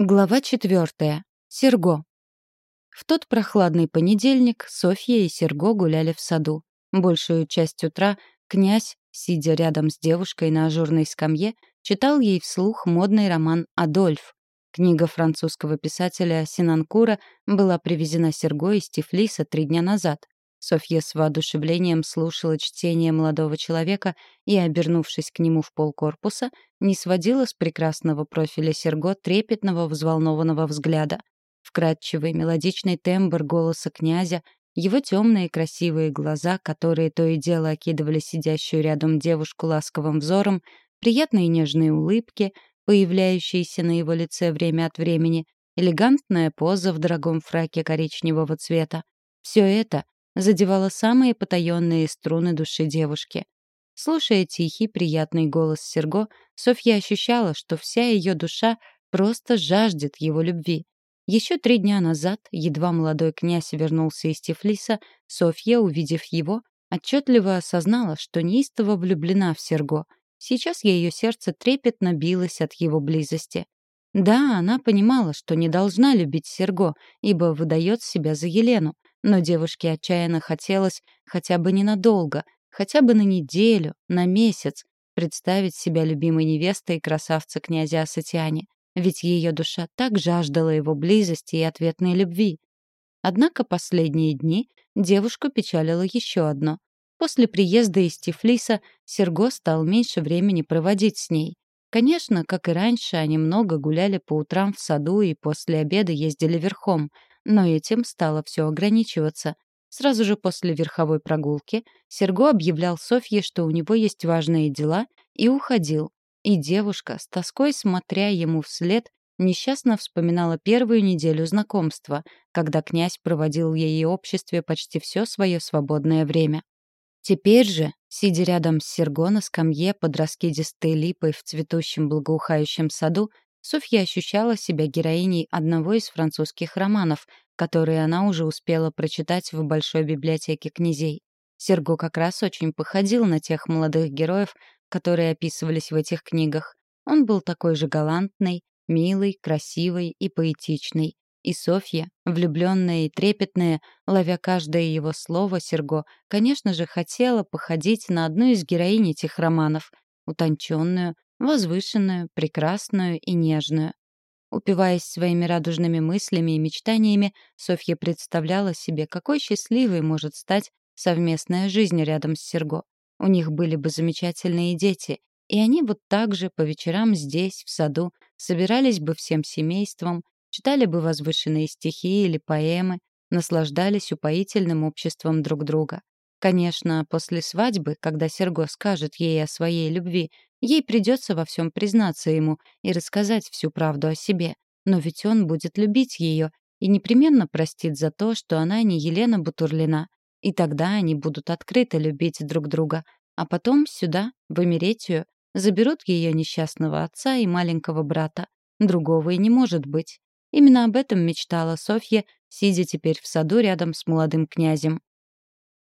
Глава четвертая. Серго. В тот прохладный понедельник Софья и Серго гуляли в саду. Большую часть утра князь, сидя рядом с девушкой на ажурной скамье, читал ей вслух модный роман «Адольф». Книга французского писателя Синанкура была привезена Серго из Тифлиса три дня назад. Софья с воодушевлением слушала чтение молодого человека и, обернувшись к нему в полкорпуса, не сводила с прекрасного профиля Серго трепетного взволнованного взгляда. Вкрадчивый мелодичный тембр голоса князя, его темные красивые глаза, которые то и дело окидывали сидящую рядом девушку ласковым взором, приятные нежные улыбки, появляющиеся на его лице время от времени, элегантная поза в дорогом фраке коричневого цвета — все это — задевала самые потаенные струны души девушки. Слушая тихий, приятный голос Серго, Софья ощущала, что вся ее душа просто жаждет его любви. Еще три дня назад, едва молодой князь вернулся из Тифлиса, Софья, увидев его, отчетливо осознала, что неистово влюблена в Серго. Сейчас ее сердце трепетно билось от его близости. Да, она понимала, что не должна любить Серго, ибо выдает себя за Елену, но девушке отчаянно хотелось хотя бы ненадолго, хотя бы на неделю, на месяц представить себя любимой невестой красавца князя Асатиани, ведь ее душа так жаждала его близости и ответной любви. Однако последние дни девушку печалило еще одно. После приезда из Тифлиса Серго стал меньше времени проводить с ней. Конечно, как и раньше, они много гуляли по утрам в саду и после обеда ездили верхом — но этим стало все ограничиваться. Сразу же после верховой прогулки Серго объявлял Софье, что у него есть важные дела, и уходил. И девушка, с тоской смотря ему вслед, несчастно вспоминала первую неделю знакомства, когда князь проводил в ее обществе почти все свое свободное время. Теперь же, сидя рядом с Серго на скамье под раскидистой липой в цветущем благоухающем саду, Софья ощущала себя героиней одного из французских романов, которые она уже успела прочитать в Большой библиотеке князей. Серго как раз очень походил на тех молодых героев, которые описывались в этих книгах. Он был такой же галантный, милый, красивый и поэтичный. И Софья, влюбленная и трепетная, ловя каждое его слово Серго, конечно же, хотела походить на одну из героинь этих романов, утонченную, возвышенную, прекрасную и нежную. Упиваясь своими радужными мыслями и мечтаниями, Софья представляла себе, какой счастливой может стать совместная жизнь рядом с Серго. У них были бы замечательные дети, и они вот так же по вечерам здесь, в саду, собирались бы всем семейством, читали бы возвышенные стихи или поэмы, наслаждались упоительным обществом друг друга. Конечно, после свадьбы, когда Серго скажет ей о своей любви, ей придется во всем признаться ему и рассказать всю правду о себе. Но ведь он будет любить ее и непременно простит за то, что она не Елена Бутурлина. И тогда они будут открыто любить друг друга. А потом сюда, в Эмеретию, заберут ее несчастного отца и маленького брата. Другого и не может быть. Именно об этом мечтала Софья, сидя теперь в саду рядом с молодым князем.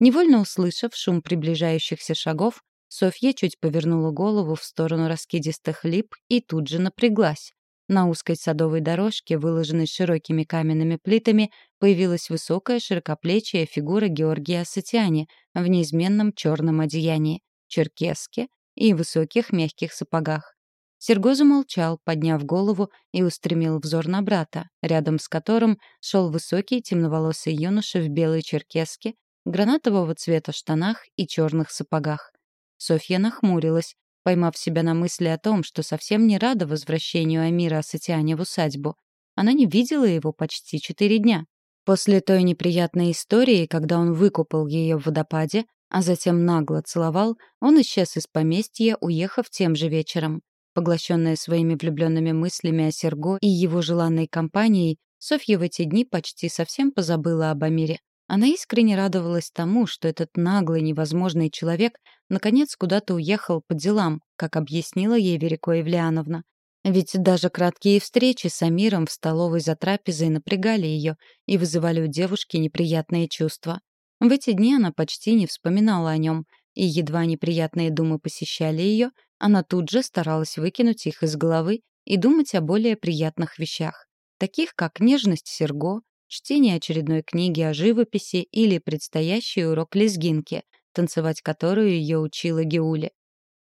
Невольно услышав шум приближающихся шагов, Софья чуть повернула голову в сторону раскидистых лип и тут же напряглась. На узкой садовой дорожке, выложенной широкими каменными плитами, появилась высокая широкоплечья фигура Георгия Сатиани в неизменном черном одеянии, черкеске и высоких мягких сапогах. Серго замолчал, подняв голову и устремил взор на брата, рядом с которым шел высокий темноволосый юноша в белой черкеске гранатового цвета штанах и черных сапогах. Софья нахмурилась, поймав себя на мысли о том, что совсем не рада возвращению Амира Асатиане в усадьбу. Она не видела его почти четыре дня. После той неприятной истории, когда он выкупал ее в водопаде, а затем нагло целовал, он исчез из поместья, уехав тем же вечером. Поглощенная своими влюбленными мыслями о Серго и его желанной компанией, Софья в эти дни почти совсем позабыла об Амире. Она искренне радовалась тому, что этот наглый, невозможный человек наконец куда-то уехал по делам, как объяснила ей Верико Евлеановна. Ведь даже краткие встречи с Амиром в столовой за трапезой напрягали ее и вызывали у девушки неприятные чувства. В эти дни она почти не вспоминала о нем, и едва неприятные думы посещали ее, она тут же старалась выкинуть их из головы и думать о более приятных вещах, таких как нежность Серго, чтение очередной книги о живописи или предстоящий урок лезгинки, танцевать которую ее учила Геуля.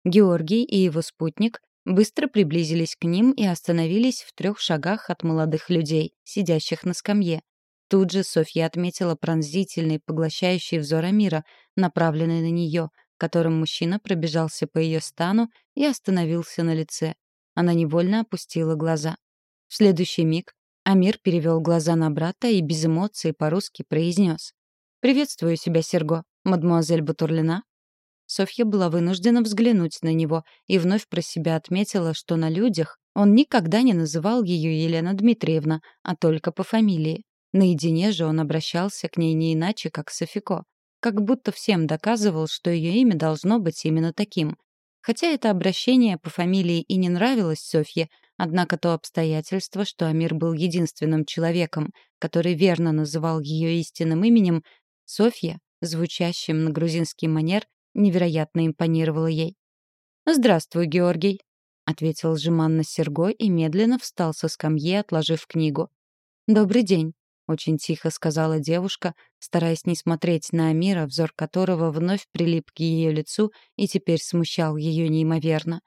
Георгий и его спутник быстро приблизились к ним и остановились в трех шагах от молодых людей, сидящих на скамье. Тут же Софья отметила пронзительный, поглощающий взор Амира, направленный на нее, которым мужчина пробежался по ее стану и остановился на лице. Она невольно опустила глаза. В следующий миг Амир перевел глаза на брата и без эмоций по-русски произнес. «Приветствую себя, Серго. Мадмуазель Бутурлина, Софья была вынуждена взглянуть на него и вновь про себя отметила, что на людях он никогда не называл ее Елена Дмитриевна, а только по фамилии. Наедине же он обращался к ней не иначе, как Софико. Как будто всем доказывал, что ее имя должно быть именно таким. Хотя это обращение по фамилии и не нравилось Софье, однако то обстоятельство, что Амир был единственным человеком, который верно называл ее истинным именем, Софья, звучащим на грузинский манер, невероятно импонировало ей. «Здравствуй, Георгий», — ответил жеманно Серго и медленно встал со скамьи, отложив книгу. «Добрый день», — очень тихо сказала девушка, стараясь не смотреть на Амира, взор которого вновь прилип к ее лицу и теперь смущал ее неимоверно.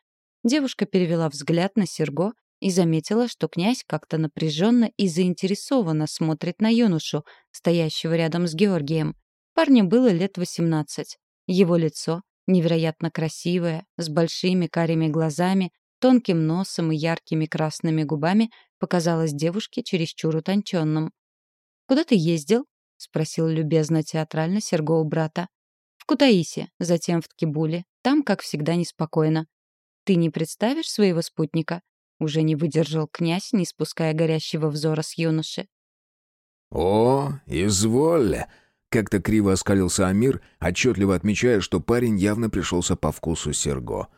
Девушка перевела взгляд на Серго и заметила, что князь как-то напряженно и заинтересованно смотрит на юношу, стоящего рядом с Георгием. Парню было лет восемнадцать. Его лицо, невероятно красивое, с большими карими глазами, тонким носом и яркими красными губами, показалось девушке чересчур утонченным. «Куда ты ездил?» — спросил любезно театрально Серго у брата. «В Кутаисе, затем в Ткибуле. Там, как всегда, неспокойно. Ты не представишь своего спутника?» Уже не выдержал князь, не спуская горящего взора с юноши. «О, изволь!» Как-то криво оскалился Амир, отчетливо отмечая, что парень явно пришелся по вкусу Серго.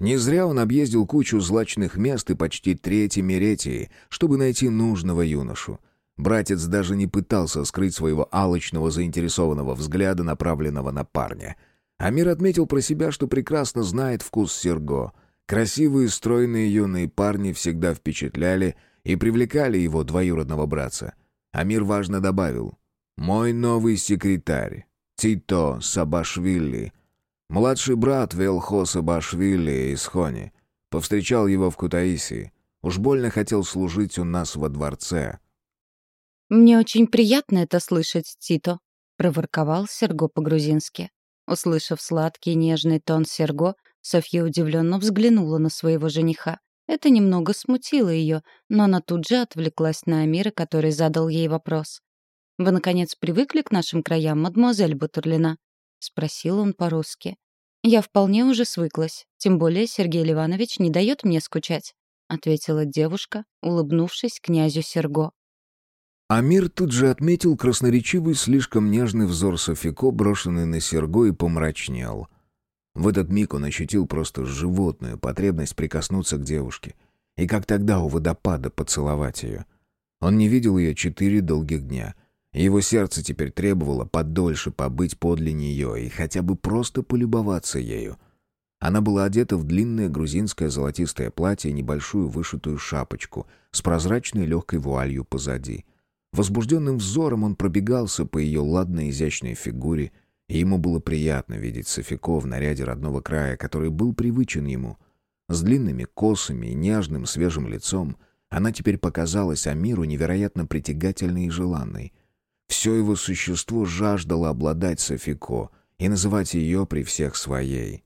Не зря он объездил кучу злачных мест и почти трети Меретии, чтобы найти нужного юношу. Братец даже не пытался скрыть своего алочного заинтересованного взгляда, направленного на парня. Амир отметил про себя, что прекрасно знает вкус Серго. Красивые, стройные юные парни всегда впечатляли и привлекали его двоюродного братца. Амир важно добавил — мой новый секретарь, Тито Сабашвили, младший брат Велхо Сабашвили из Хони, повстречал его в Кутаиси. Уж больно хотел служить у нас во дворце. «Мне очень приятно это слышать, Тито», — проворковал Серго по-грузински. Услышав сладкий нежный тон Серго, Софья удивленно взглянула на своего жениха. Это немного смутило ее, но она тут же отвлеклась на Амира, который задал ей вопрос. «Вы, наконец, привыкли к нашим краям, мадемуазель Бутурлина?» — спросил он по-русски. «Я вполне уже свыклась, тем более Сергей Ливанович не дает мне скучать», — ответила девушка, улыбнувшись князю Серго. Амир тут же отметил красноречивый, слишком нежный взор Софико, брошенный на Серго, и помрачнел. В этот миг он ощутил просто животную потребность прикоснуться к девушке. И как тогда у водопада поцеловать ее. Он не видел ее четыре долгих дня — его сердце теперь требовало подольше побыть подле нее и хотя бы просто полюбоваться ею. Она была одета в длинное грузинское золотистое платье и небольшую вышитую шапочку с прозрачной легкой вуалью позади. Возбужденным взором он пробегался по ее ладной изящной фигуре, и ему было приятно видеть Софико в наряде родного края, который был привычен ему. С длинными косами и нежным свежим лицом она теперь показалась Амиру невероятно притягательной и желанной — все его существо жаждало обладать Софико и называть ее при всех своей.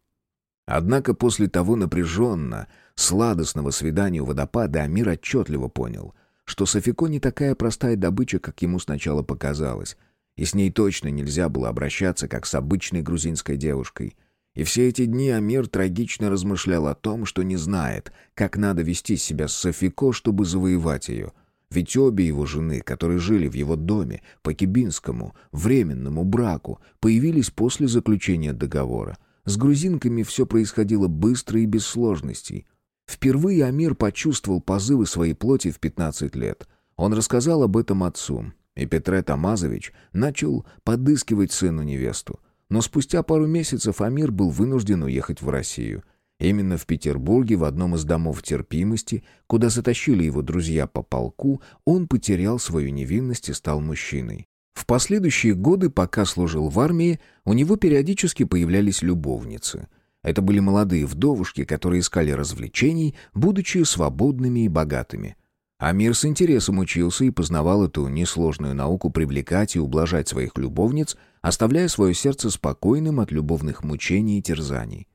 Однако после того напряженно, сладостного свидания у водопада Амир отчетливо понял, что Софико не такая простая добыча, как ему сначала показалось, и с ней точно нельзя было обращаться, как с обычной грузинской девушкой. И все эти дни Амир трагично размышлял о том, что не знает, как надо вести себя с Софико, чтобы завоевать ее — ведь обе его жены, которые жили в его доме по кибинскому временному браку, появились после заключения договора. С грузинками все происходило быстро и без сложностей. Впервые Амир почувствовал позывы своей плоти в 15 лет. Он рассказал об этом отцу, и Петре Тамазович начал подыскивать сыну невесту. Но спустя пару месяцев Амир был вынужден уехать в Россию. Именно в Петербурге, в одном из домов терпимости, куда затащили его друзья по полку, он потерял свою невинность и стал мужчиной. В последующие годы, пока служил в армии, у него периодически появлялись любовницы. Это были молодые вдовушки, которые искали развлечений, будучи свободными и богатыми. Амир с интересом учился и познавал эту несложную науку привлекать и ублажать своих любовниц, оставляя свое сердце спокойным от любовных мучений и терзаний.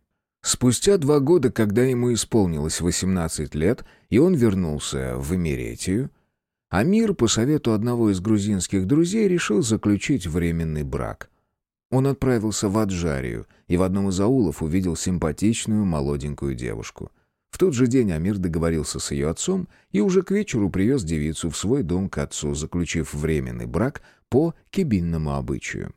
Спустя два года, когда ему исполнилось 18 лет, и он вернулся в Эмеретию, Амир по совету одного из грузинских друзей решил заключить временный брак. Он отправился в Аджарию и в одном из аулов увидел симпатичную молоденькую девушку. В тот же день Амир договорился с ее отцом и уже к вечеру привез девицу в свой дом к отцу, заключив временный брак по кибинному обычаю.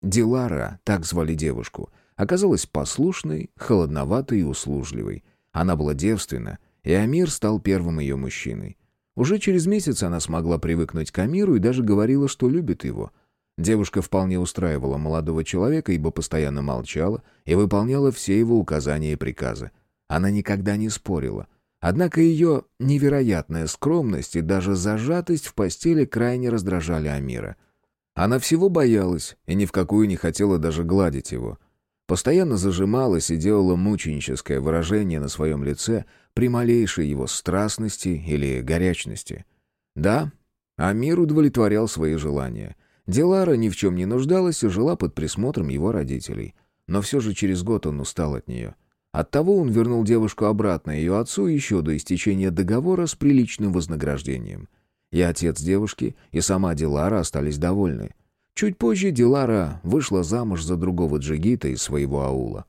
Дилара, так звали девушку, оказалась послушной, холодноватой и услужливой. Она была девственна, и Амир стал первым ее мужчиной. Уже через месяц она смогла привыкнуть к Амиру и даже говорила, что любит его. Девушка вполне устраивала молодого человека, ибо постоянно молчала и выполняла все его указания и приказы. Она никогда не спорила. Однако ее невероятная скромность и даже зажатость в постели крайне раздражали Амира. Она всего боялась и ни в какую не хотела даже гладить его — Постоянно зажималась и делала мученическое выражение на своем лице при малейшей его страстности или горячности. Да, Амир удовлетворял свои желания. Делара ни в чем не нуждалась и жила под присмотром его родителей. Но все же через год он устал от нее. Оттого он вернул девушку обратно ее отцу еще до истечения договора с приличным вознаграждением. И отец девушки, и сама Дилара остались довольны. Чуть позже Дилара вышла замуж за другого джигита из своего аула.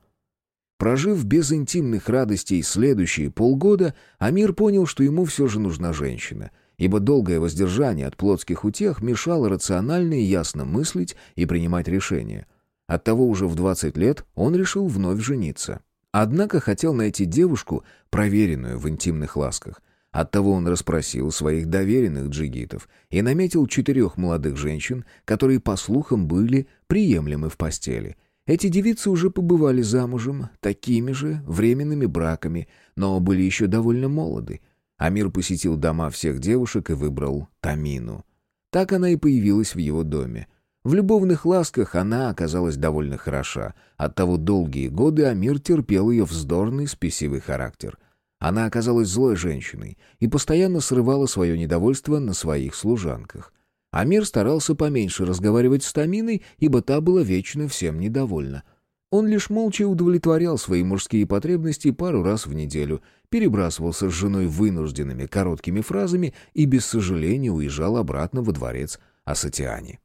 Прожив без интимных радостей следующие полгода, Амир понял, что ему все же нужна женщина, ибо долгое воздержание от плотских утех мешало рационально и ясно мыслить и принимать решения. Оттого уже в 20 лет он решил вновь жениться. Однако хотел найти девушку, проверенную в интимных ласках, Оттого он расспросил своих доверенных джигитов и наметил четырех молодых женщин, которые, по слухам, были приемлемы в постели. Эти девицы уже побывали замужем, такими же временными браками, но были еще довольно молоды. Амир посетил дома всех девушек и выбрал Тамину. Так она и появилась в его доме. В любовных ласках она оказалась довольно хороша, оттого долгие годы Амир терпел ее вздорный, спесивый характер — она оказалась злой женщиной и постоянно срывала свое недовольство на своих служанках. Амир старался поменьше разговаривать с Таминой, ибо та была вечно всем недовольна. Он лишь молча удовлетворял свои мужские потребности пару раз в неделю, перебрасывался с женой вынужденными короткими фразами и без сожаления уезжал обратно во дворец Асатиани.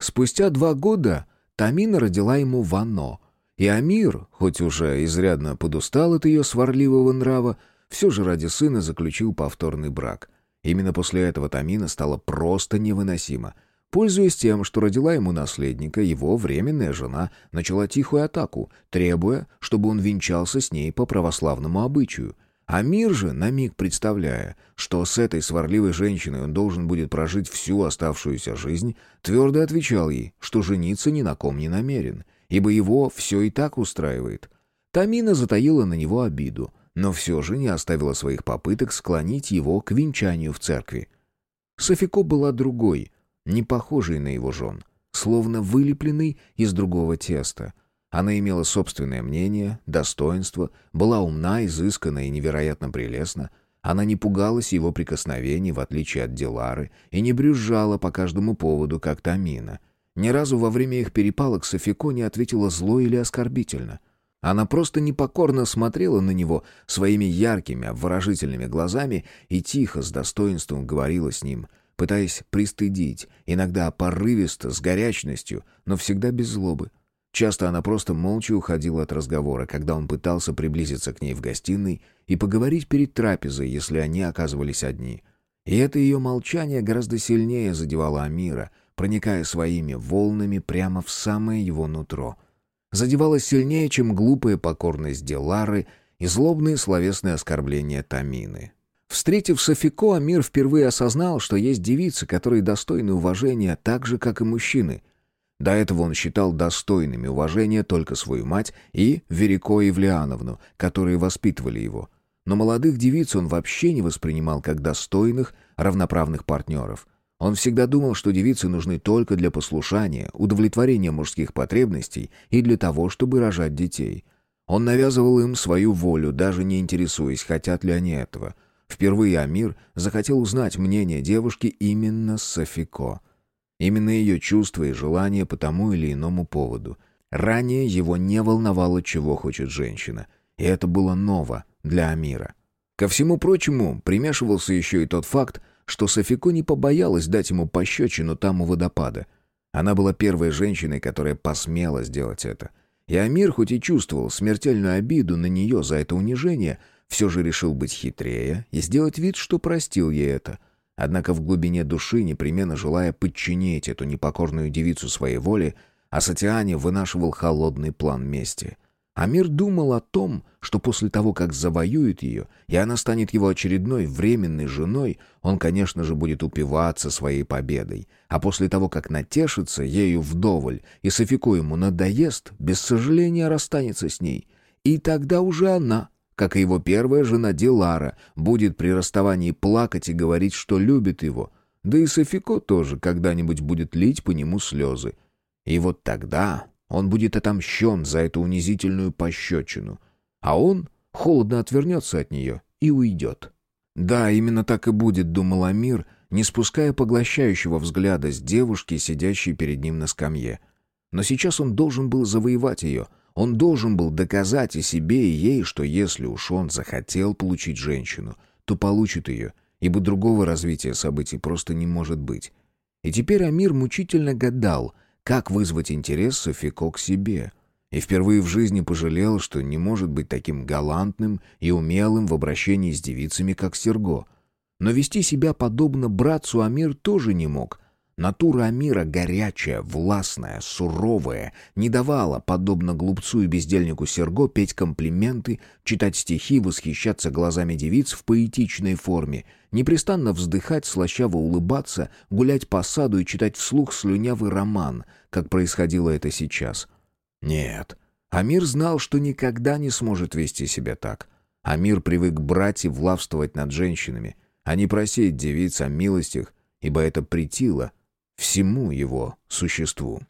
Спустя два года Тамина родила ему Вано — и Амир, хоть уже изрядно подустал от ее сварливого нрава, все же ради сына заключил повторный брак. Именно после этого Тамина стала просто невыносима. Пользуясь тем, что родила ему наследника, его временная жена начала тихую атаку, требуя, чтобы он венчался с ней по православному обычаю. Амир же, на миг представляя, что с этой сварливой женщиной он должен будет прожить всю оставшуюся жизнь, твердо отвечал ей, что жениться ни на ком не намерен — ибо его все и так устраивает. Тамина затаила на него обиду, но все же не оставила своих попыток склонить его к венчанию в церкви. Софико была другой, не похожей на его жен, словно вылепленной из другого теста. Она имела собственное мнение, достоинство, была умна, изысканна и невероятно прелестна. Она не пугалась его прикосновений, в отличие от Дилары, и не брюзжала по каждому поводу, как Тамина — ни разу во время их перепалок Софико не ответила зло или оскорбительно. Она просто непокорно смотрела на него своими яркими, обворожительными глазами и тихо, с достоинством говорила с ним, пытаясь пристыдить, иногда порывисто, с горячностью, но всегда без злобы. Часто она просто молча уходила от разговора, когда он пытался приблизиться к ней в гостиной и поговорить перед трапезой, если они оказывались одни. И это ее молчание гораздо сильнее задевало Амира, проникая своими волнами прямо в самое его нутро. Задевалась сильнее, чем глупая покорность Делары и злобные словесные оскорбления Тамины. Встретив Софико, Амир впервые осознал, что есть девицы, которые достойны уважения так же, как и мужчины. До этого он считал достойными уважения только свою мать и Верико Евлеановну, которые воспитывали его. Но молодых девиц он вообще не воспринимал как достойных, равноправных партнеров. Он всегда думал, что девицы нужны только для послушания, удовлетворения мужских потребностей и для того, чтобы рожать детей. Он навязывал им свою волю, даже не интересуясь, хотят ли они этого. Впервые Амир захотел узнать мнение девушки именно с Софико. Именно ее чувства и желания по тому или иному поводу. Ранее его не волновало, чего хочет женщина. И это было ново для Амира. Ко всему прочему, примешивался еще и тот факт, что Софико не побоялась дать ему пощечину там у водопада. Она была первой женщиной, которая посмела сделать это. И Амир, хоть и чувствовал смертельную обиду на нее за это унижение, все же решил быть хитрее и сделать вид, что простил ей это — Однако в глубине души, непременно желая подчинить эту непокорную девицу своей воле, Асатиане вынашивал холодный план мести. Амир думал о том, что после того, как завоюет ее, и она станет его очередной временной женой, он, конечно же, будет упиваться своей победой. А после того, как натешится ею вдоволь, и Софико ему надоест, без сожаления расстанется с ней. И тогда уже она как и его первая жена Дилара, будет при расставании плакать и говорить, что любит его. Да и Софико тоже когда-нибудь будет лить по нему слезы. И вот тогда он будет отомщен за эту унизительную пощечину. А он холодно отвернется от нее и уйдет. Да, именно так и будет, думал Амир, не спуская поглощающего взгляда с девушки, сидящей перед ним на скамье. Но сейчас он должен был завоевать ее — он должен был доказать и себе, и ей, что если уж он захотел получить женщину, то получит ее, ибо другого развития событий просто не может быть. И теперь Амир мучительно гадал, как вызвать интерес Софико к себе. И впервые в жизни пожалел, что не может быть таким галантным и умелым в обращении с девицами, как Серго. Но вести себя подобно братцу Амир тоже не мог — Натура Амира горячая, властная, суровая, не давала, подобно глупцу и бездельнику Серго, петь комплименты, читать стихи, восхищаться глазами девиц в поэтичной форме, непрестанно вздыхать, слащаво улыбаться, гулять по саду и читать вслух слюнявый роман, как происходило это сейчас. Нет, Амир знал, что никогда не сможет вести себя так. Амир привык брать и влавствовать над женщинами, а не просить девиц о милостях, ибо это притило — всему его существу.